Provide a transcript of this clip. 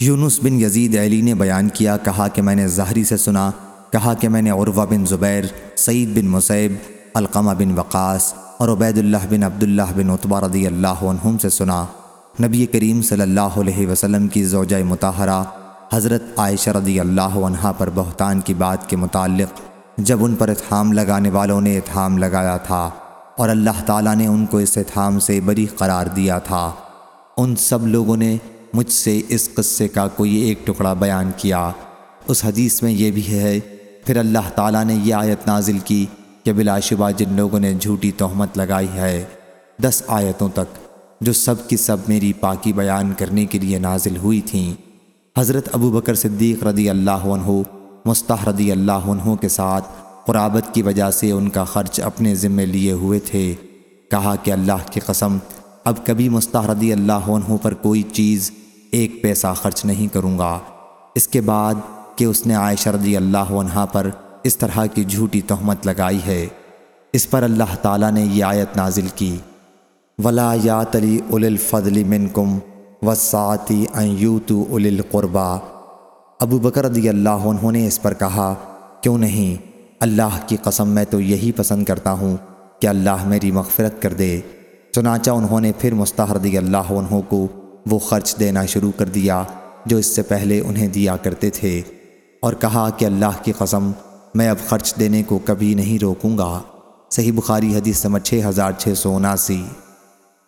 یونس بن یزید علی نے بیان کیا، کہا کہ میں نے ظاہری سے سنا، کہا کہ میں نے عروہ بن زبیر، سعید بن مصیب القمہ بن وقاص اور عبید اللہ بن عبداللہ بن عطبہ رضی اللہ عنہم سے سنا۔ نبی کریم صلی اللہ علیہ وسلم کی زوجہ متحرہ حضرت عائشہ رضی اللہ عنہ پر بہتان کی بات کے متعلق جب ان پر اتحام لگانے والوں نے اتحام لگایا تھا اور اللہ تعالیٰ نے ان کو اس اتحام سے بری قرار دیا تھا۔ ان سب لوگوں نے مجھ سے اس قصے کا کوئی ایک ٹکڑا بیان کیا۔ اس حدیث میں یہ بھی ہے، پھر اللہ تعالیٰ نے یہ آیت نازل کی کہ بلا شبہ جن لوگوں نے جھوٹی تہمت لگائی ہے۔ دس آیتوں تک جو سب کی سب میری پاکی بیان کرنے کے لیے نازل ہوئی تھیں۔ حضرت ابو بکر صدیق رضی اللہ عنہ مستح رضی اللہ عنہ کے ساتھ قرابت کی وجہ سے ان کا خرچ اپنے ذمے لیے ہوئے تھے۔ کہا کہ اللہ کی قسم، اب کبھی مستح رضی اللہ عنہ پر کوئی چیز ایک پیسہ خرچ نہیں کروں گا۔ اس کے بعد کہ اس نے عائشہ رضی اللہ عنہ پر اس طرح کی جھوٹی تہمت لگائی ہے، اس پر اللہ تعالیٰ نے یہ آیت نازل کی۔ ولا یا تلی اول الفضل منکم وساطی ان یوتو اول القربا ابو بکر رضی اللہ عنہ نے اس پر کہا، کیوں نہیں؟ اللہ کی قسم، میں تو یہی پسند کرتا ہوں کہ اللہ میری مغفرت کر دے۔ چنانچہ انہوں نے پھر رضی اللہ عنہ کو وہ خرچ دینا شروع کر دیا جو اس سے پہلے انہیں دیا کرتے تھے اور کہا کہ اللہ کی قسم، میں اب خرچ دینے کو کبھی نہیں روکوں گا۔ صحیح بخاری حدیث سمجھ چھ ہزار چھ سو اناسی۔